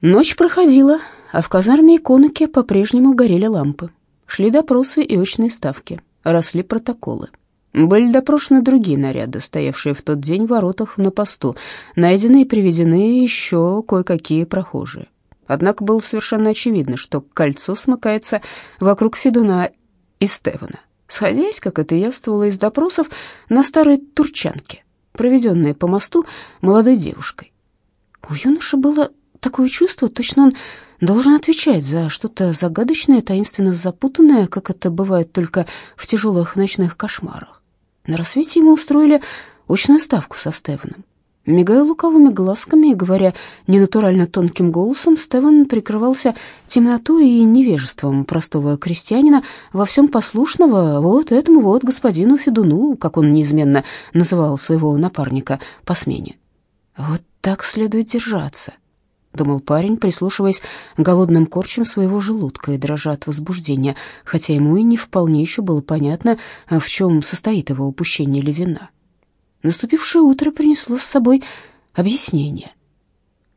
Ночь проходила, а в казарме иконоки по-прежнему горели лампы. Шли допросы и очные ставки, росли протоколы. Были допрошены другие наряды, стоявшие в тот день в воротах на посту. Найдены и приведены еще кое-какие прохожие. Однако было совершенно очевидно, что кольцо смыкается вокруг Федуна и Стевана, сходясь, как это явствовало из допросов, на старой турчанке, проведенной по мосту молодой девушкой. У юноши было такое чувство, точно он должен отвечать за что-то загадочное, таинственно запутанное, как это бывает только в тяжелых ночных кошмарах. На рассвете ему устроили очную ставку со Стеваном. Мигая луковыми глазками и говоря ненатурально тонким голосом, Стеван прикрывался темнотой и невежеством простого крестьянина, во всем послушного вот этому вот господину Федуну, как он неизменно называл своего напарника по смене. Вот так следует держаться. — думал парень, прислушиваясь голодным корчем своего желудка и дрожа от возбуждения, хотя ему и не вполне еще было понятно, в чем состоит его упущение или вина. Наступившее утро принесло с собой объяснение.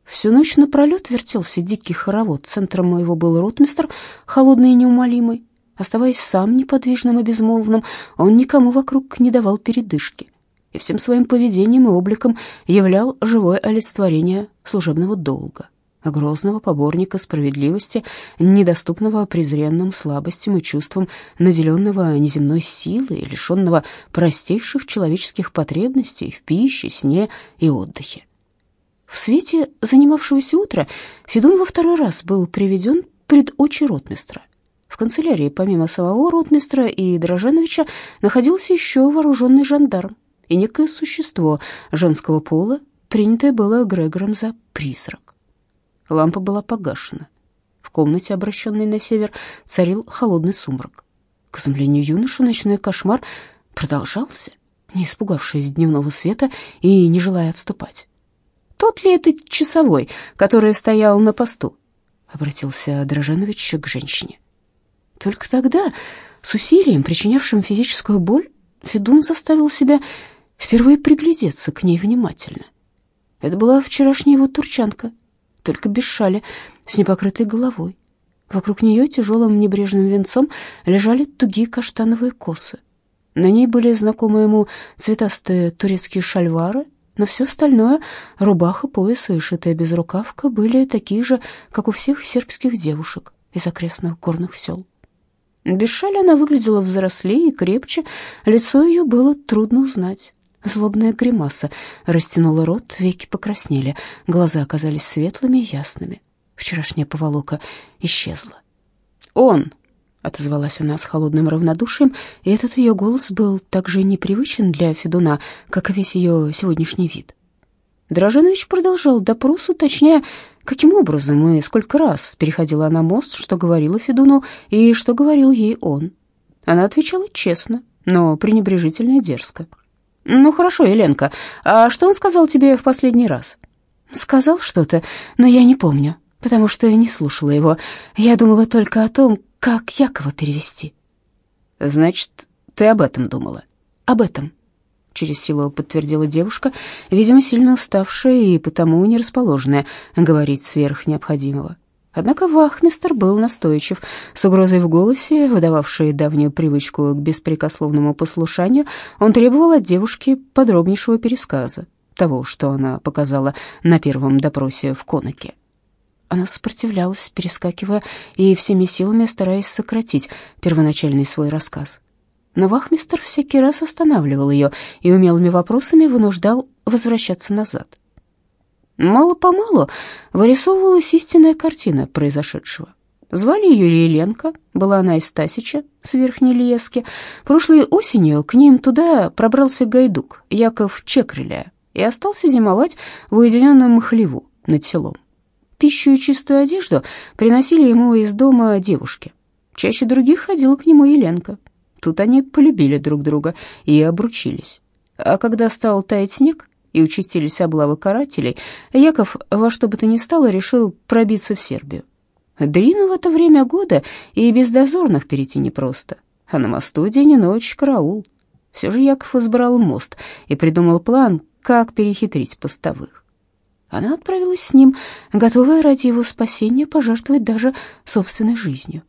Всю ночь напролет вертелся дикий хоровод. Центром моего был ротмистр, холодный и неумолимый. Оставаясь сам неподвижным и безмолвным, он никому вокруг не давал передышки и всем своим поведением и обликом являл живое олицетворение служебного долга, грозного поборника справедливости, недоступного презренным слабостям и чувствам, наделенного неземной силой, лишенного простейших человеческих потребностей в пище, сне и отдыхе. В свете занимавшегося утра Федун во второй раз был приведен пред очи ротмистра. В канцелярии помимо самого ротмистра и Дрожановича находился еще вооруженный жандарм, и некое существо женского пола, принятое было Грегором за призрак. Лампа была погашена. В комнате, обращенной на север, царил холодный сумрак. К изумлению юноши ночной кошмар продолжался, не испугавшись дневного света и не желая отступать. «Тот ли это часовой, который стоял на посту?» — обратился Дрожанович к женщине. Только тогда, с усилием, причинявшим физическую боль, Федун заставил себя впервые приглядеться к ней внимательно. Это была вчерашняя его турчанка, только без шали, с непокрытой головой. Вокруг нее тяжелым небрежным венцом лежали тугие каштановые косы. На ней были знакомые ему цветастые турецкие шальвары, но все остальное — рубаха, пояс и шитая безрукавка — были такие же, как у всех сербских девушек из окрестных горных сел. Без шали она выглядела взрослее и крепче, лицо ее было трудно узнать. Злобная гримаса растянула рот, веки покраснели, глаза оказались светлыми и ясными. Вчерашняя поволока исчезла. «Он!» — отозвалась она с холодным равнодушием, и этот ее голос был так же непривычен для Федуна, как и весь ее сегодняшний вид. Дрожанович продолжал допрос, уточняя, каким образом и сколько раз переходила она мост, что говорила Федуну и что говорил ей он. Она отвечала честно, но пренебрежительно и дерзко. «Ну хорошо, Еленка, а что он сказал тебе в последний раз?» «Сказал что-то, но я не помню, потому что я не слушала его. Я думала только о том, как Якова перевести». «Значит, ты об этом думала?» «Об этом», — через силу подтвердила девушка, видимо, сильно уставшая и потому не расположенная говорить сверх необходимого. Однако вахмистр был настойчив. С угрозой в голосе, выдававшей давнюю привычку к беспрекословному послушанию, он требовал от девушки подробнейшего пересказа того, что она показала на первом допросе в Конаке. Она сопротивлялась, перескакивая и всеми силами стараясь сократить первоначальный свой рассказ. Но вахмистр всякий раз останавливал ее и умелыми вопросами вынуждал возвращаться назад. Мало-помалу вырисовывалась истинная картина произошедшего. Звали ее Еленка, была она из Тасича, с Верхней Лески. Прошлой осенью к ним туда пробрался гайдук Яков Чекреля и остался зимовать в уединенном хлеву над селом. Пищу и чистую одежду приносили ему из дома девушки. Чаще других ходила к нему Еленка. Тут они полюбили друг друга и обручились. А когда стал таять снег, и участились облавы карателей, Яков во что бы то ни стало решил пробиться в Сербию. Дрину в это время года и без дозорных перейти непросто, а на мосту день и ночь караул. Все же Яков избрал мост и придумал план, как перехитрить постовых. Она отправилась с ним, готовая ради его спасения пожертвовать даже собственной жизнью.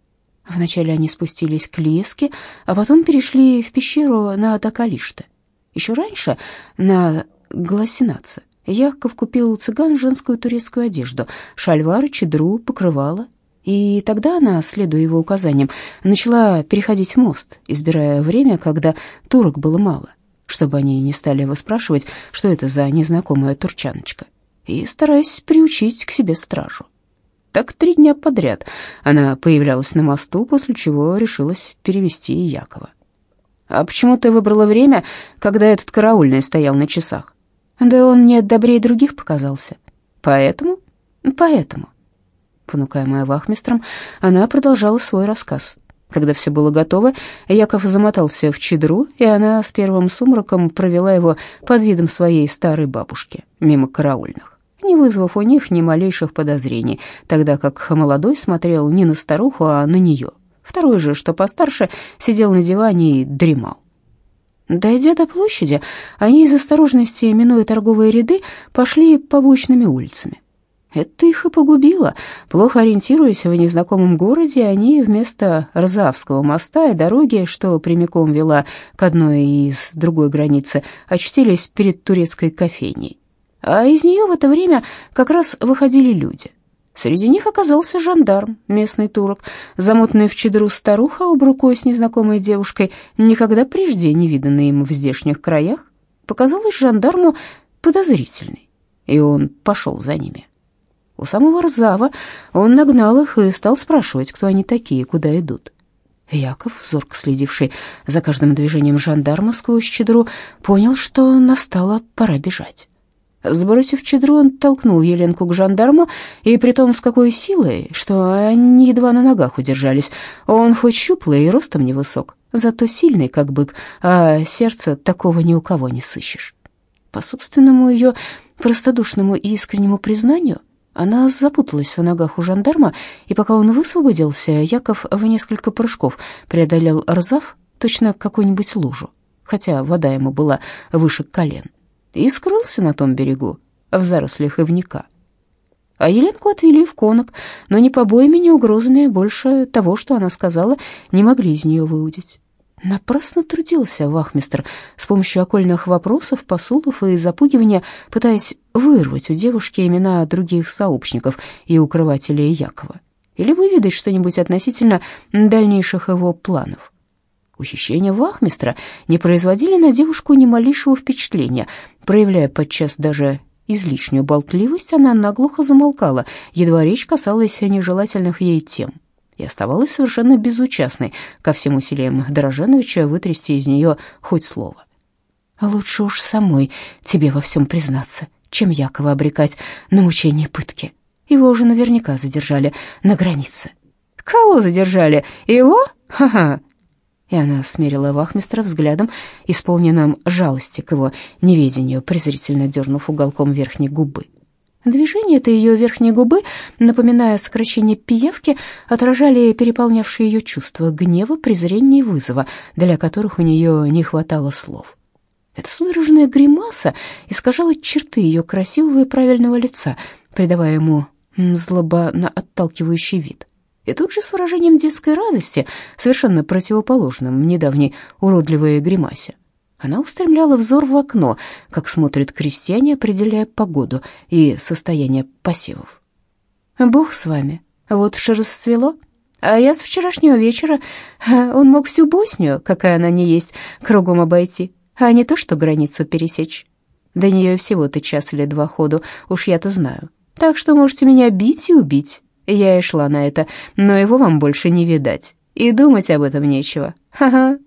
Вначале они спустились к Леске, а потом перешли в пещеру на Дакалиште. Еще раньше, на Гласинаце, Яков купил у цыган женскую турецкую одежду, шальвары, чедру, покрывало. И тогда она, следуя его указаниям, начала переходить мост, избирая время, когда турок было мало, чтобы они не стали его спрашивать, что это за незнакомая турчаночка, и стараясь приучить к себе стражу. Так три дня подряд она появлялась на мосту, после чего решилась перевести Якова. «А почему ты выбрала время, когда этот караульный стоял на часах?» «Да он мне добрее других показался». «Поэтому?» «Поэтому». Понукаемая вахмистром, она продолжала свой рассказ. Когда все было готово, Яков замотался в чедру, и она с первым сумраком провела его под видом своей старой бабушки, мимо караульных не вызвав у них ни малейших подозрений, тогда как молодой смотрел не на старуху, а на нее. Второй же, что постарше, сидел на диване и дремал. Дойдя до площади, они из осторожности, минуя торговые ряды, пошли побочными улицами. Это их и погубило. Плохо ориентируясь в незнакомом городе, они вместо Рзавского моста и дороги, что прямиком вела к одной из другой границы, очутились перед турецкой кофейней а из нее в это время как раз выходили люди. Среди них оказался жандарм, местный турок, замотанный в чедру старуха, об рукой с незнакомой девушкой, никогда прежде не виданной им в здешних краях, показалась жандарму подозрительной, и он пошел за ними. У самого Рзава он нагнал их и стал спрашивать, кто они такие, куда идут. Яков, зорко следивший за каждым движением жандарма сквозь чедру, понял, что настала пора бежать. Сбросив чедру, он толкнул Еленку к жандарму, и притом с какой силой, что они едва на ногах удержались. Он хоть щуплый и ростом невысок, зато сильный, как бык, а сердце такого ни у кого не сыщешь. По собственному ее простодушному и искреннему признанию, она запуталась в ногах у жандарма, и пока он высвободился, Яков в несколько прыжков преодолел рзав, точно какую-нибудь лужу, хотя вода ему была выше колен и скрылся на том берегу, в зарослях ивника. А Еленку отвели в конок, но ни побоями, ни угрозами больше того, что она сказала, не могли из нее выудить. Напрасно трудился вахмистр с помощью окольных вопросов, посулов и запугивания, пытаясь вырвать у девушки имена других сообщников и укрывателей Якова или выведать что-нибудь относительно дальнейших его планов. Ухищрения вахмистра не производили на девушку ни малейшего впечатления. Проявляя подчас даже излишнюю болтливость, она наглухо замолкала, едва речь касалась нежелательных ей тем, и оставалась совершенно безучастной ко всем усилиям Дороженовича вытрясти из нее хоть слово. «Лучше уж самой тебе во всем признаться, чем Якова обрекать на мучение пытки. Его уже наверняка задержали на границе». «Кого задержали? Его? Ха-ха!» И она смерила вахмистра взглядом, исполненным жалости к его неведению, презрительно дернув уголком верхней губы. Движение это ее верхней губы, напоминая сокращение пиявки, отражали переполнявшие ее чувства гнева, презрения и вызова, для которых у нее не хватало слов. Эта судорожная гримаса искажала черты ее красивого и правильного лица, придавая ему злобно отталкивающий вид и тут же с выражением детской радости, совершенно противоположным недавней уродливой гримасе. Она устремляла взор в окно, как смотрят крестьяне, определяя погоду и состояние посевов. «Бог с вами, вот уж расцвело, а я с вчерашнего вечера, он мог всю Боснию, какая она не есть, кругом обойти, а не то что границу пересечь. До нее всего-то час или два ходу, уж я-то знаю. Так что можете меня бить и убить, я и шла на это, но его вам больше не видать. И думать об этом нечего. Ха-ха.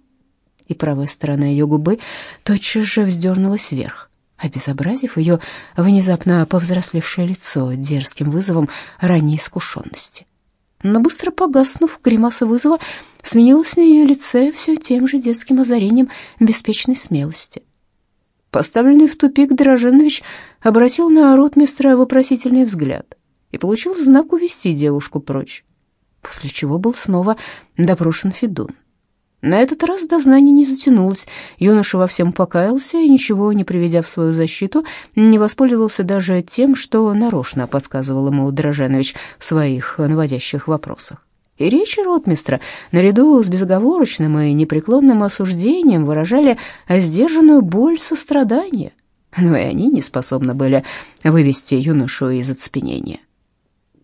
И правая сторона ее губы тотчас же вздернулась вверх, обезобразив ее внезапно повзрослевшее лицо дерзким вызовом ранней искушенности. Но быстро погаснув, гримаса вызова сменилась на ее лице все тем же детским озарением беспечной смелости. Поставленный в тупик Дроженович обратил на ротмистра вопросительный взгляд и получил знак увести девушку прочь, после чего был снова допрошен Федун. На этот раз дознание не затянулось. Юноша во всем покаялся и, ничего не приведя в свою защиту, не воспользовался даже тем, что нарочно подсказывал ему Дроженович в своих наводящих вопросах. И речи ротмистра, наряду с безоговорочным и непреклонным осуждением, выражали сдержанную боль сострадания. Но и они не способны были вывести юношу из оцепенения.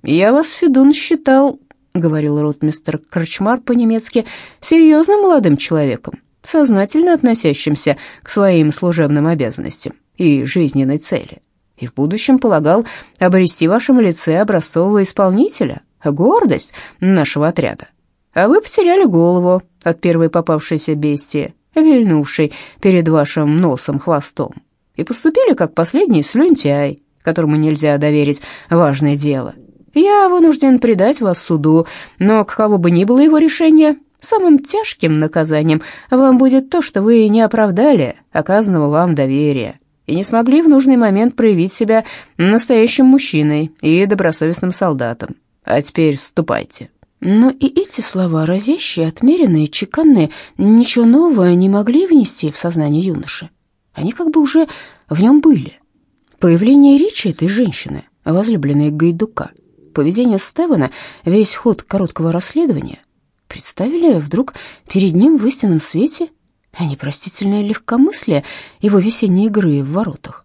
«Я вас, Федун, считал — говорил ротмистр Крачмар по-немецки, — серьезным молодым человеком, сознательно относящимся к своим служебным обязанностям и жизненной цели. И в будущем полагал обрести в вашем лице образцового исполнителя, гордость нашего отряда. А вы потеряли голову от первой попавшейся бестии, вильнувшей перед вашим носом хвостом, и поступили как последний слюнтяй, которому нельзя доверить важное дело — я вынужден предать вас суду, но каково бы ни было его решение, самым тяжким наказанием вам будет то, что вы не оправдали оказанного вам доверия и не смогли в нужный момент проявить себя настоящим мужчиной и добросовестным солдатом. А теперь ступайте». Но и эти слова, разящие, отмеренные, чеканные, ничего нового не могли внести в сознание юноши. Они как бы уже в нем были. Появление речи этой женщины, возлюбленной Гайдука — поведение Стевена, весь ход короткого расследования, представили вдруг перед ним в истинном свете непростительное легкомыслие его весенней игры в воротах.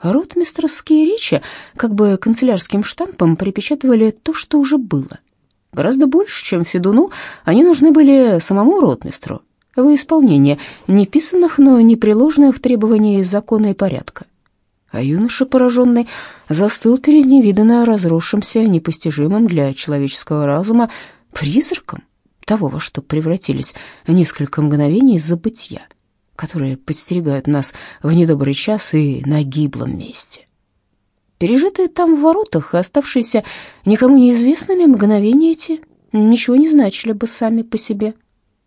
Ротмистровские речи как бы канцелярским штампом припечатывали то, что уже было. Гораздо больше, чем Федуну, они нужны были самому ротмистру в исполнение неписанных, но непреложных требований закона и порядка. А юноша, пораженный, застыл перед невиданно разросшимся, непостижимым для человеческого разума призраком того, во что превратились несколько мгновений забытья, которые подстерегают нас в недобрый час и на гиблом месте. Пережитые там в воротах и оставшиеся никому неизвестными мгновения эти ничего не значили бы сами по себе.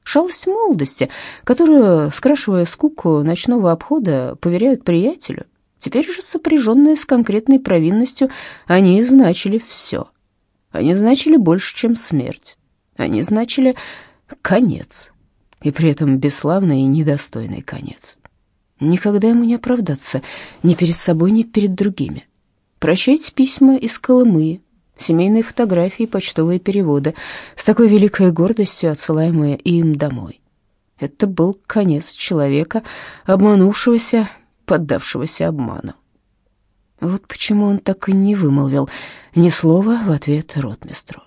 Шалость молодости, которую, скрашивая скуку ночного обхода, поверяют приятелю, Теперь же, сопряженные с конкретной провинностью, они значили все. Они значили больше, чем смерть. Они значили конец, и при этом бесславный и недостойный конец. Никогда ему не оправдаться ни перед собой, ни перед другими. Прощайте письма из Колымы, семейные фотографии, почтовые переводы, с такой великой гордостью отсылаемые им домой. Это был конец человека, обманувшегося поддавшегося обману. Вот почему он так и не вымолвил ни слова в ответ ротмистру.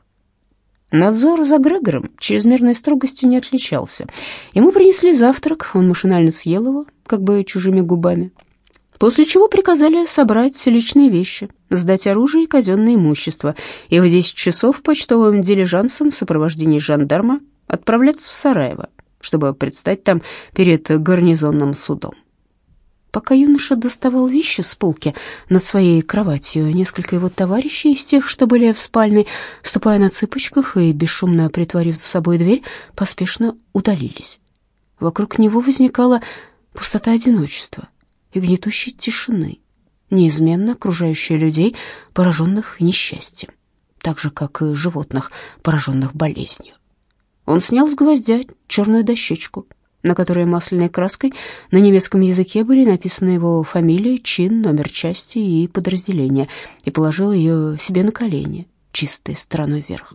Надзор за Грегором чрезмерной строгостью не отличался. Ему принесли завтрак, он машинально съел его, как бы чужими губами. После чего приказали собрать личные вещи, сдать оружие и казенное имущество, и в 10 часов почтовым дилижансом в сопровождении жандарма отправляться в Сараево, чтобы предстать там перед гарнизонным судом. Пока юноша доставал вещи с полки над своей кроватью, несколько его товарищей из тех, что были в спальне, ступая на цыпочках и бесшумно притворив за собой дверь, поспешно удалились. Вокруг него возникала пустота одиночества и гнетущей тишины, неизменно окружающая людей, пораженных несчастьем, так же, как и животных, пораженных болезнью. Он снял с гвоздя черную дощечку — на которой масляной краской на немецком языке были написаны его фамилия, чин, номер части и подразделения, и положил ее себе на колени, чистой стороной вверх.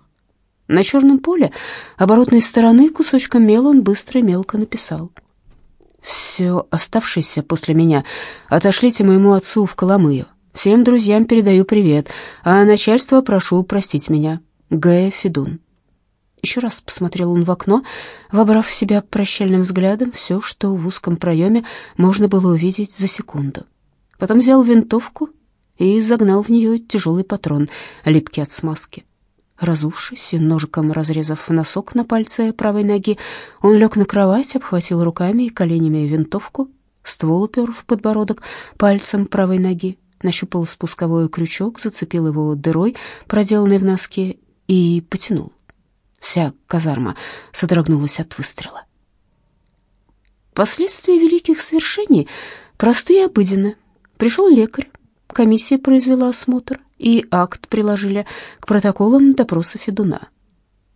На черном поле оборотной стороны кусочком мела он быстро и мелко написал. «Все оставшееся после меня отошлите моему отцу в Коломыю. Всем друзьям передаю привет, а начальство прошу простить меня. Г. Федун». Еще раз посмотрел он в окно, вобрав в себя прощальным взглядом все, что в узком проеме можно было увидеть за секунду. Потом взял винтовку и загнал в нее тяжелый патрон, липкий от смазки. Разувшись и ножиком разрезав носок на пальце правой ноги, он лег на кровать, обхватил руками и коленями винтовку, ствол упер в подбородок пальцем правой ноги, нащупал спусковой крючок, зацепил его дырой, проделанной в носке, и потянул. Вся казарма содрогнулась от выстрела. Последствия великих свершений простые и обыденны. Пришел лекарь, комиссия произвела осмотр, и акт приложили к протоколам допроса Федуна.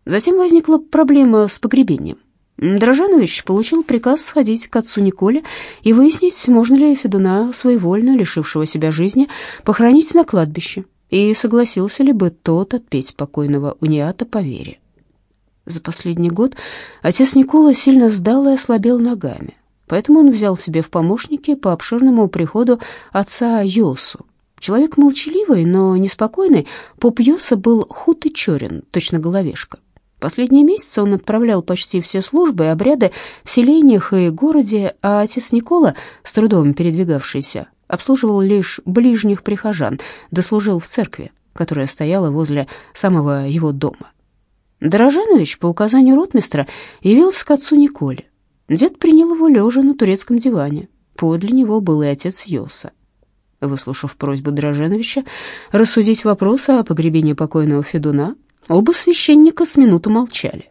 Затем возникла проблема с погребением. Дрожанович получил приказ сходить к отцу Николе и выяснить, можно ли Федуна, своевольно лишившего себя жизни, похоронить на кладбище, и согласился ли бы тот отпеть покойного униата по вере. За последний год отец Никола сильно сдал и ослабел ногами, поэтому он взял себе в помощники по обширному приходу отца Йосу. Человек молчаливый, но неспокойный, поп Йоса был худ и черен, точно головешка. Последние месяцы он отправлял почти все службы и обряды в селениях и городе, а отец Никола, с трудом передвигавшийся, обслуживал лишь ближних прихожан, дослужил в церкви, которая стояла возле самого его дома. Дорожанович по указанию ротмистра явился к отцу Николе. Дед принял его лежа на турецком диване. Подле него был и отец Йоса. Выслушав просьбу Дорожановича рассудить вопрос о погребении покойного Федуна, Оба священника с минуту молчали.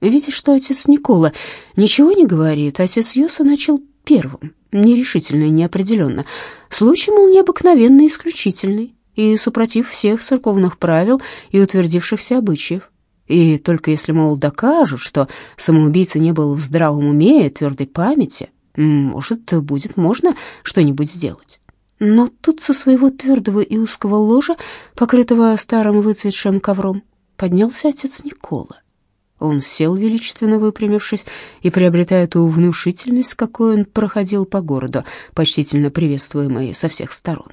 Видя, что отец Никола ничего не говорит, отец Йоса начал первым, нерешительно и неопределенно. Случай, мол, необыкновенный исключительный, и супротив всех церковных правил и утвердившихся обычаев. И только если, мол, докажут, что самоубийца не был в здравом уме и твердой памяти, может, будет можно что-нибудь сделать. Но тут со своего твердого и узкого ложа, покрытого старым выцветшим ковром, поднялся отец Никола. Он сел, величественно выпрямившись, и приобретая ту внушительность, какой он проходил по городу, почтительно приветствуемый со всех сторон.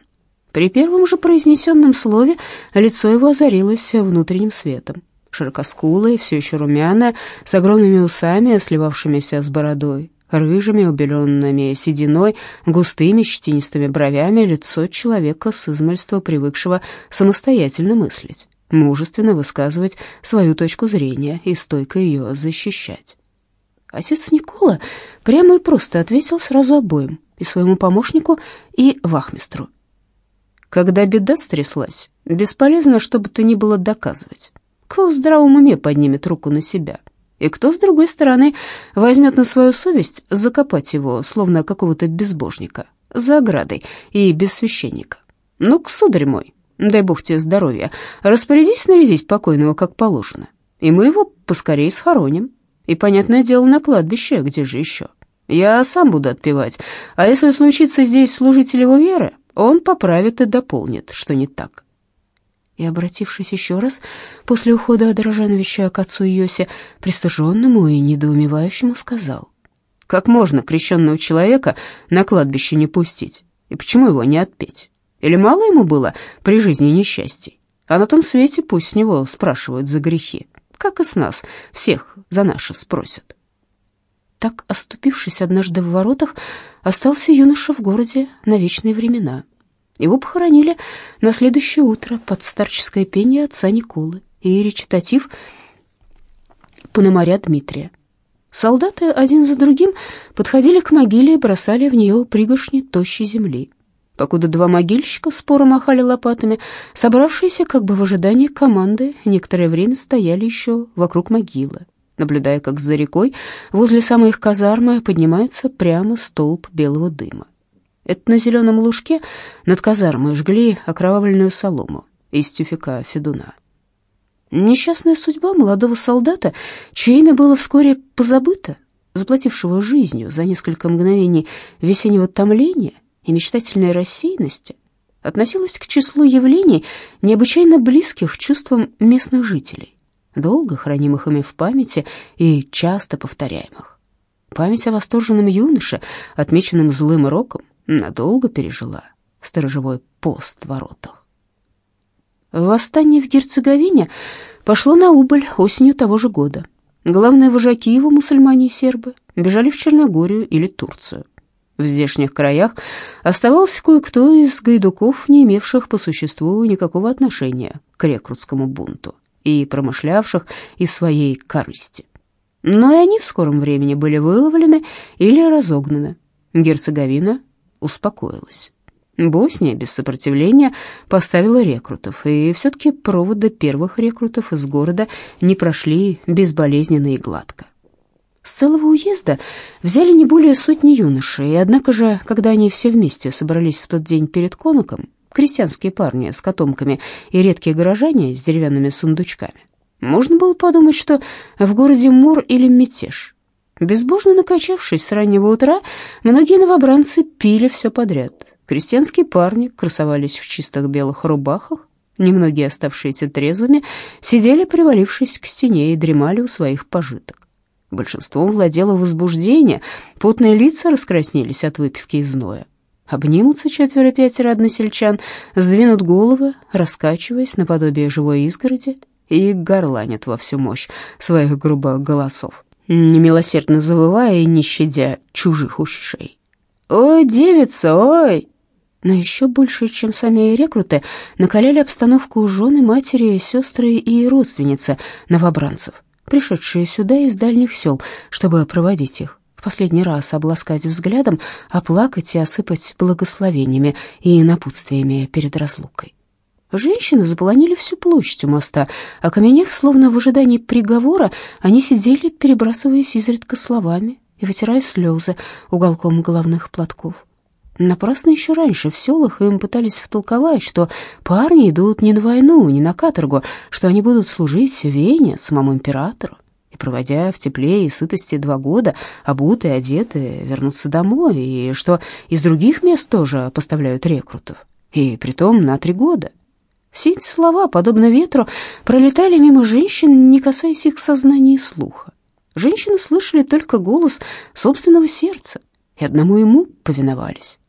При первом же произнесенном слове лицо его озарилось внутренним светом. Широкоскулое, все еще румяное, с огромными усами, сливавшимися с бородой, рыжими, убеленными сединой, густыми щетинистыми бровями, лицо человека с измальства привыкшего самостоятельно мыслить мужественно высказывать свою точку зрения и стойко ее защищать. Отец Никола прямо и просто ответил сразу обоим, и своему помощнику, и вахмистру. Когда беда стряслась, бесполезно, что бы то ни было доказывать. Кто в здравом уме поднимет руку на себя? И кто, с другой стороны, возьмет на свою совесть закопать его, словно какого-то безбожника, за оградой и без священника? Ну-ка, сударь мой, дай бог тебе здоровья, распорядись снарядить покойного как положено, и мы его поскорее схороним. И, понятное дело, на кладбище, где же еще? Я сам буду отпевать, а если случится здесь служитель его веры, он поправит и дополнит, что не так». И, обратившись еще раз после ухода Дрожановича к отцу Йосе, пристыженному и недоумевающему, сказал, «Как можно крещенного человека на кладбище не пустить? И почему его не отпеть?» Или мало ему было при жизни несчастий? А на том свете пусть с него спрашивают за грехи, как и с нас, всех за наши спросят. Так, оступившись однажды в воротах, остался юноша в городе на вечные времена. Его похоронили на следующее утро под старческое пение отца Николы и речитатив Пономаря Дмитрия. Солдаты один за другим подходили к могиле и бросали в нее пригоршни тощей земли покуда два могильщика споро махали лопатами, собравшиеся как бы в ожидании команды, некоторое время стояли еще вокруг могилы, наблюдая, как за рекой возле самой их казармы поднимается прямо столб белого дыма. Это на зеленом лужке над казармой жгли окровавленную солому из тюфяка Федуна. Несчастная судьба молодого солдата, чье имя было вскоре позабыто, заплатившего жизнью за несколько мгновений весеннего томления — и мечтательной рассеянности относилась к числу явлений, необычайно близких чувствам местных жителей, долго хранимых ими в памяти и часто повторяемых. Память о восторженном юноше, отмеченном злым роком, надолго пережила сторожевой пост в воротах. Восстание в Герцеговине пошло на убыль осенью того же года. Главные вожаки его, мусульмане и сербы, бежали в Черногорию или Турцию. В здешних краях оставался кое-кто из гайдуков, не имевших по существу никакого отношения к рекрутскому бунту и промышлявших из своей корысти. Но и они в скором времени были выловлены или разогнаны. Герцеговина успокоилась. Босния без сопротивления поставила рекрутов, и все-таки проводы первых рекрутов из города не прошли безболезненно и гладко. С целого уезда взяли не более сотни юношей, однако же, когда они все вместе собрались в тот день перед коноком, крестьянские парни с котомками и редкие горожане с деревянными сундучками, можно было подумать, что в городе мор или мятеж. Безбожно накачавшись с раннего утра, многие новобранцы пили все подряд. Крестьянские парни красовались в чистых белых рубахах, немногие оставшиеся трезвыми сидели, привалившись к стене, и дремали у своих пожиток. Большинством владело возбуждение, потные лица раскраснелись от выпивки и зноя. Обнимутся четверо-пятеро односельчан, сдвинут головы, раскачиваясь наподобие живой изгороди, и горланят во всю мощь своих грубых голосов немилосердно завывая и не щадя чужих ушей. «Ой, девица, ой!» Но еще больше, чем сами рекруты, накаляли обстановку жены, матери, сестры и родственницы новобранцев, пришедшие сюда из дальних сел, чтобы проводить их, в последний раз обласкать взглядом, оплакать и осыпать благословениями и напутствиями перед разлукой. Женщины заполонили всю площадь у моста, а окаменев, словно в ожидании приговора, они сидели, перебрасываясь изредка словами и вытирая слезы уголком головных платков. Напрасно еще раньше в селах им пытались втолковать, что парни идут не на войну, не на каторгу, что они будут служить Вене самому императору. И, проводя в тепле и сытости два года, обутые, одетые, вернуться домой, и что из других мест тоже поставляют рекрутов, и притом на три года. Все эти слова, подобно ветру, пролетали мимо женщин, не касаясь их сознания и слуха. Женщины слышали только голос собственного сердца, и одному ему повиновались.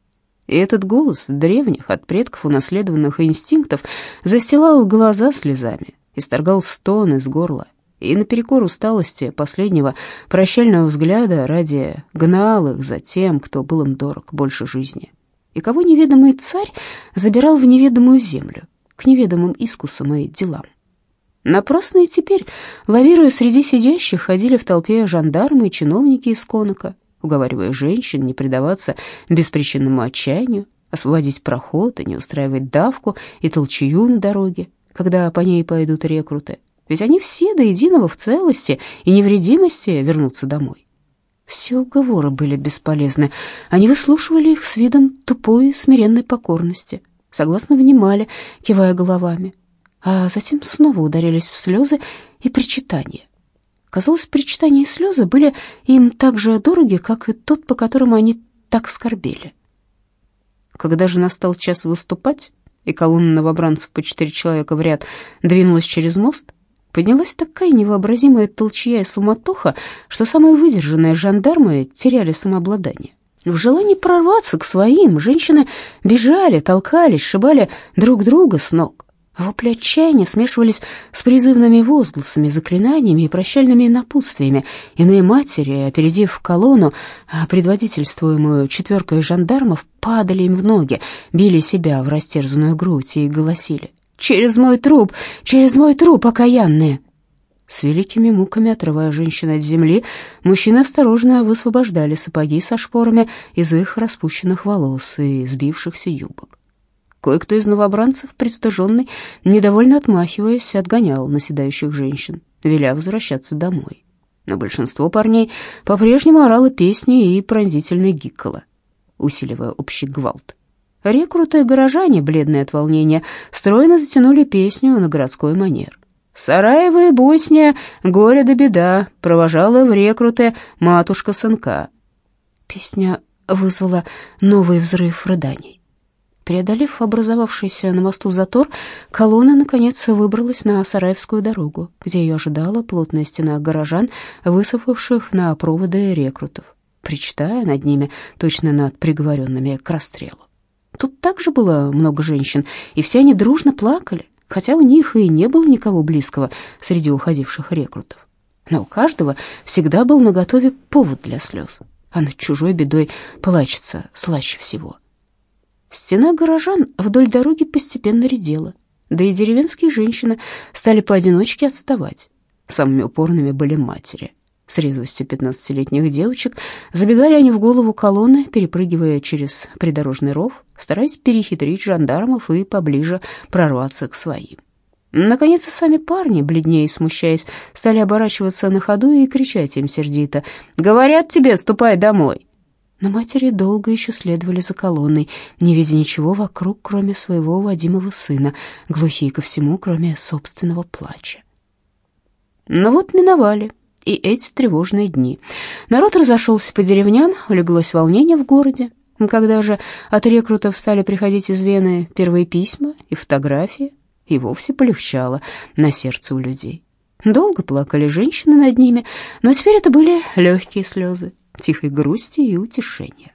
И этот голос древних, от предков унаследованных инстинктов, застилал глаза слезами, исторгал стон из горла, и наперекор усталости последнего прощального взгляда ради гнал их за тем, кто был им дорог больше жизни, и кого неведомый царь забирал в неведомую землю, к неведомым искусам и делам. Напрасно и теперь, лавируя среди сидящих, ходили в толпе жандармы и чиновники из Конока, уговаривая женщин не предаваться беспричинному отчаянию, освободить проход и не устраивать давку и толчую на дороге, когда по ней пойдут рекруты, ведь они все до единого в целости и невредимости вернутся домой. Все уговоры были бесполезны, они выслушивали их с видом тупой смиренной покорности — согласно внимали, кивая головами, а затем снова ударились в слезы и причитания. Казалось, причитания и слезы были им так же дороги, как и тот, по которому они так скорбели. Когда же настал час выступать, и колонна новобранцев по четыре человека в ряд двинулась через мост, поднялась такая невообразимая толчья и суматоха, что самые выдержанные жандармы теряли самообладание. В желании прорваться к своим женщины бежали, толкались, шибали друг друга с ног. Вопли отчаяния смешивались с призывными возгласами, заклинаниями и прощальными напутствиями. Иные матери, опередив колонну, предводительствуемую четверкой жандармов, падали им в ноги, били себя в растерзанную грудь и голосили. «Через мой труп! Через мой труп, окаянные!» С великими муками отрывая женщин от земли, мужчины осторожно высвобождали сапоги со шпорами из их распущенных волос и сбившихся юбок. Кое-кто из новобранцев, пристыженный, недовольно отмахиваясь, отгонял наседающих женщин, веля возвращаться домой. Но большинство парней по-прежнему орало песни и пронзительно гиккало, усиливая общий гвалт. Рекруты горожане, бледные от волнения, стройно затянули песню на городской манер. Сараево и Босния, горе да беда, провожала в рекруты матушка сынка. Песня вызвала новый взрыв рыданий. Преодолев образовавшийся на мосту затор, колонна, наконец, выбралась на Сараевскую дорогу, где ее ожидала плотная стена горожан, высыпавших на проводы рекрутов, причитая над ними, точно над приговоренными к расстрелу. Тут также было много женщин, и все они дружно плакали, хотя у них и не было никого близкого среди уходивших рекрутов. Но у каждого всегда был наготове повод для слез, а над чужой бедой плачется слаще всего. Стена горожан вдоль дороги постепенно редела, да и деревенские женщины стали поодиночке отставать. Самыми упорными были матери — с резвостью пятнадцатилетних девочек забегали они в голову колонны, перепрыгивая через придорожный ров, стараясь перехитрить жандармов и поближе прорваться к своим. Наконец и сами парни, бледнее и смущаясь, стали оборачиваться на ходу и кричать им сердито «Говорят тебе, ступай домой!» Но матери долго еще следовали за колонной, не видя ничего вокруг, кроме своего Вадимова сына, глухие ко всему, кроме собственного плача. Но вот миновали и эти тревожные дни. Народ разошелся по деревням, улеглось волнение в городе. Когда же от рекрутов стали приходить из Вены первые письма и фотографии, и вовсе полегчало на сердце у людей. Долго плакали женщины над ними, но теперь это были легкие слезы, тихой грусти и утешения.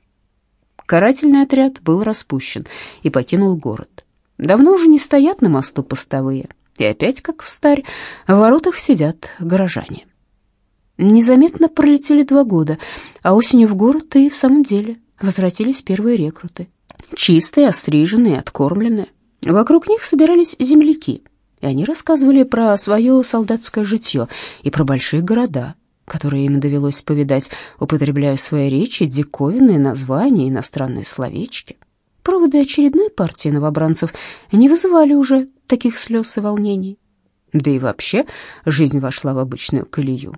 Карательный отряд был распущен и покинул город. Давно уже не стоят на мосту постовые, и опять, как в старь, в воротах сидят горожане. Незаметно пролетели два года, а осенью в город и в самом деле возвратились первые рекруты. Чистые, остриженные, откормленные. Вокруг них собирались земляки, и они рассказывали про свое солдатское житье и про большие города, которые им довелось повидать, употребляя в своей речи диковинные названия, иностранные словечки. Проводы очередной партии новобранцев не вызывали уже таких слез и волнений. Да и вообще жизнь вошла в обычную колею.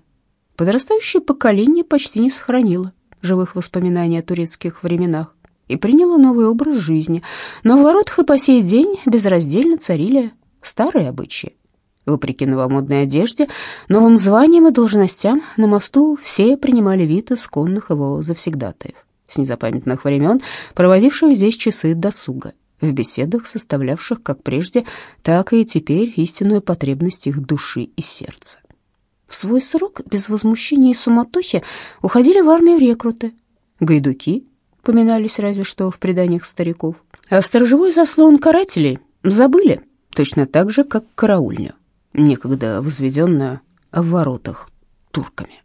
Подрастающее поколение почти не сохранило живых воспоминаний о турецких временах и приняло новый образ жизни, но в воротах и по сей день безраздельно царили старые обычаи. Вопреки новомодной одежде, новым званиям и должностям на мосту все принимали вид исконных его завсегдатаев, с незапамятных времен, проводивших здесь часы досуга, в беседах, составлявших как прежде, так и теперь истинную потребность их души и сердца. В свой срок без возмущения и суматохи уходили в армию рекруты. Гайдуки поминались разве что в преданиях стариков, а сторожевой заслон карателей забыли, точно так же, как караульню, некогда возведенную в воротах турками.